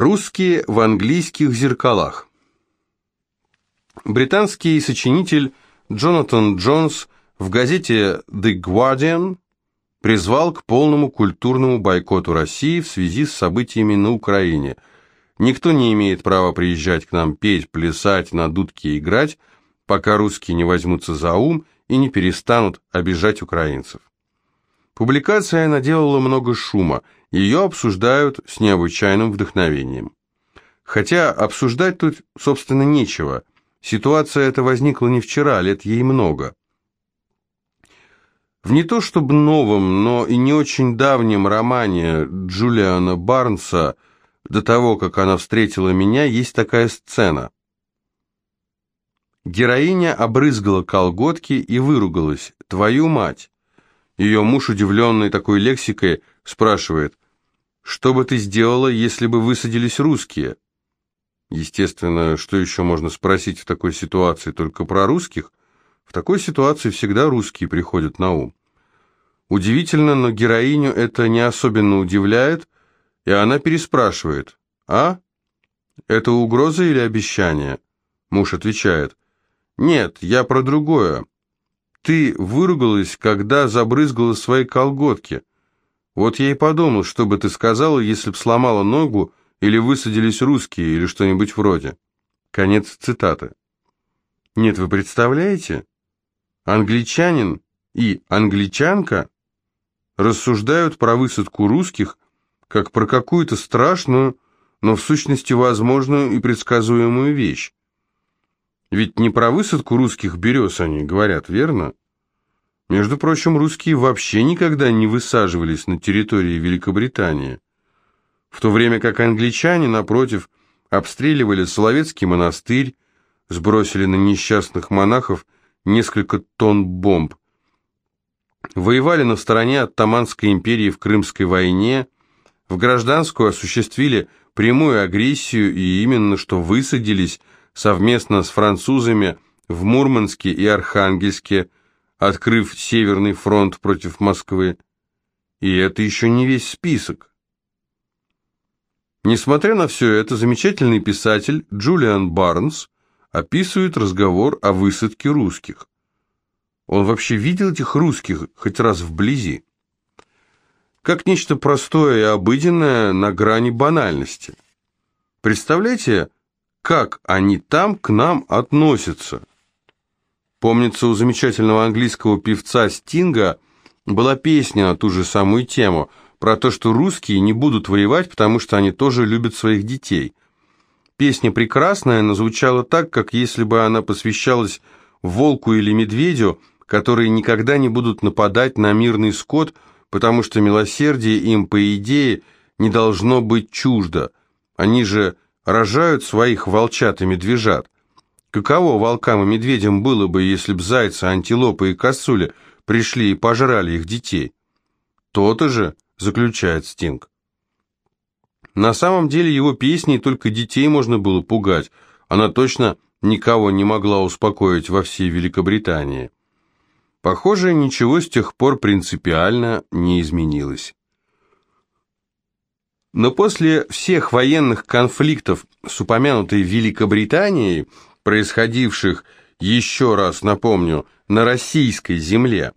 Русские в английских зеркалах. Британский сочинитель Джонатан Джонс в газете The Guardian призвал к полному культурному бойкоту России в связи с событиями на Украине. Никто не имеет права приезжать к нам петь, плясать, на дудке играть, пока русские не возьмутся за ум и не перестанут обижать украинцев. Публикация наделала много шума – ее обсуждают с необычайным вдохновением. Хотя обсуждать тут, собственно, нечего. Ситуация эта возникла не вчера, лет ей много. В не то чтобы новом, но и не очень давнем романе Джулиана Барнса «До того, как она встретила меня» есть такая сцена. Героиня обрызгала колготки и выругалась. «Твою мать!» Ее муж, удивленный такой лексикой, спрашивает, «Что бы ты сделала, если бы высадились русские?» Естественно, что еще можно спросить в такой ситуации, только про русских? В такой ситуации всегда русские приходят на ум. Удивительно, но героиню это не особенно удивляет, и она переспрашивает, «А? Это угроза или обещание?» Муж отвечает, «Нет, я про другое. Ты выругалась, когда забрызгала свои колготки. Вот я и подумал, что бы ты сказала, если б сломала ногу, или высадились русские, или что-нибудь вроде. Конец цитаты. Нет, вы представляете? Англичанин и англичанка рассуждают про высадку русских, как про какую-то страшную, но в сущности возможную и предсказуемую вещь. Ведь не про высадку русских берез они говорят, верно? Между прочим, русские вообще никогда не высаживались на территории Великобритании, в то время как англичане, напротив, обстреливали Соловецкий монастырь, сбросили на несчастных монахов несколько тонн бомб, воевали на стороне Оттоманской империи в Крымской войне, в гражданскую осуществили прямую агрессию и именно что высадились совместно с французами в Мурманске и Архангельске, открыв Северный фронт против Москвы. И это еще не весь список. Несмотря на все это, замечательный писатель Джулиан Барнс описывает разговор о высадке русских. Он вообще видел этих русских хоть раз вблизи? Как нечто простое и обыденное на грани банальности. Представляете, как они там к нам относятся? Помнится, у замечательного английского певца Стинга была песня на ту же самую тему, про то, что русские не будут воевать, потому что они тоже любят своих детей. Песня прекрасная, но звучала так, как если бы она посвящалась волку или медведю, которые никогда не будут нападать на мирный скот, потому что милосердие им, по идее, не должно быть чуждо. Они же рожают своих волчат и медвежат. Каково волкам и медведям было бы, если б зайцы, антилопы и косули пришли и пожрали их детей? То-то же, заключает Стинг. На самом деле его песней только детей можно было пугать, она точно никого не могла успокоить во всей Великобритании. Похоже, ничего с тех пор принципиально не изменилось. Но после всех военных конфликтов с упомянутой Великобританией происходивших, еще раз напомню, на российской земле,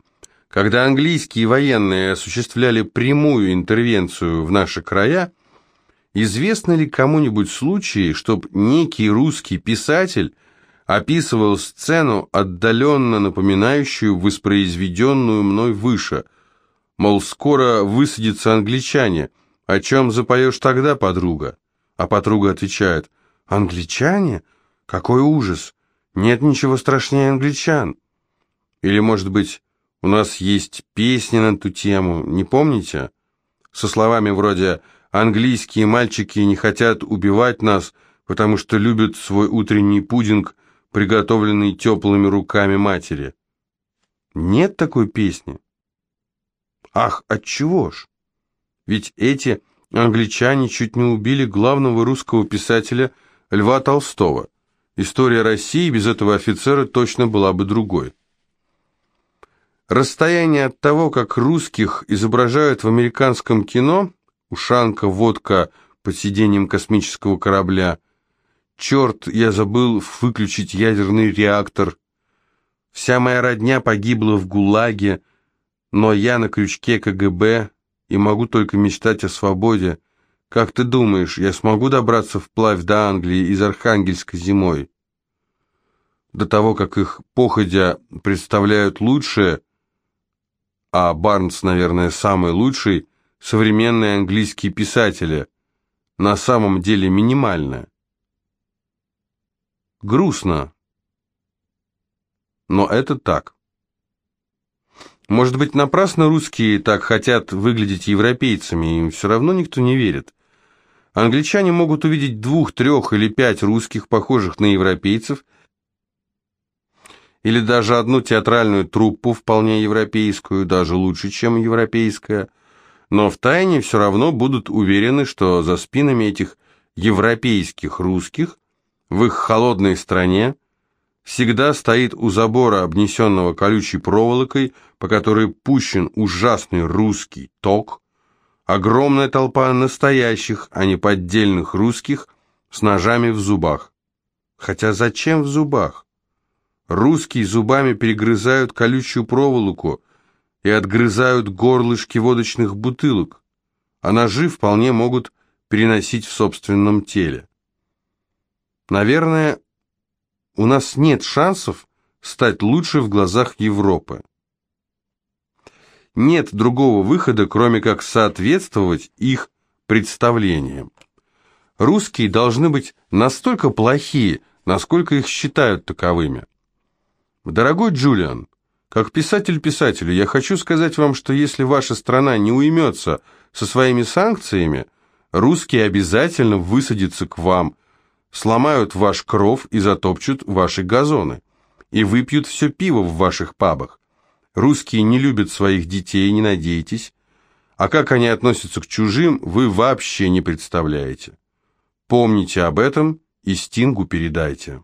когда английские военные осуществляли прямую интервенцию в наши края, известно ли кому-нибудь случаи, чтобы некий русский писатель описывал сцену, отдаленно напоминающую воспроизведенную мной выше, мол, скоро высадятся англичане, о чем запоешь тогда, подруга? А подруга отвечает, англичане? Какой ужас! Нет ничего страшнее англичан. Или, может быть, у нас есть песни на эту тему, не помните? Со словами вроде «Английские мальчики не хотят убивать нас, потому что любят свой утренний пудинг, приготовленный теплыми руками матери». Нет такой песни. Ах, отчего ж? Ведь эти англичане чуть не убили главного русского писателя Льва Толстого. История России без этого офицера точно была бы другой. Расстояние от того, как русских изображают в американском кино, ушанка, водка, под сиденьем космического корабля. Черт, я забыл выключить ядерный реактор. Вся моя родня погибла в ГУЛАГе, но я на крючке КГБ и могу только мечтать о свободе. Как ты думаешь, я смогу добраться вплавь до Англии из Архангельска зимой? До того, как их походя представляют лучшее, а Барнс, наверное, самый лучший, современные английские писатели, на самом деле минимально. Грустно, но это так. Может быть, напрасно русские так хотят выглядеть европейцами, им все равно никто не верит. Англичане могут увидеть двух, трех или пять русских, похожих на европейцев, или даже одну театральную труппу, вполне европейскую, даже лучше, чем европейская, но втайне все равно будут уверены, что за спинами этих европейских русских в их холодной стране всегда стоит у забора, обнесенного колючей проволокой, по которой пущен ужасный русский ток, огромная толпа настоящих, а не поддельных русских с ножами в зубах. Хотя зачем в зубах? Русские зубами перегрызают колючую проволоку и отгрызают горлышки водочных бутылок, а ножи вполне могут переносить в собственном теле. Наверное, у нас нет шансов стать лучше в глазах Европы. Нет другого выхода, кроме как соответствовать их представлениям. Русские должны быть настолько плохие, насколько их считают таковыми. Дорогой Джулиан, как писатель писателю, я хочу сказать вам, что если ваша страна не уймется со своими санкциями, русские обязательно высадятся к вам, сломают ваш кров и затопчут ваши газоны, и выпьют все пиво в ваших пабах. Русские не любят своих детей, не надейтесь, а как они относятся к чужим, вы вообще не представляете. Помните об этом и Стингу передайте.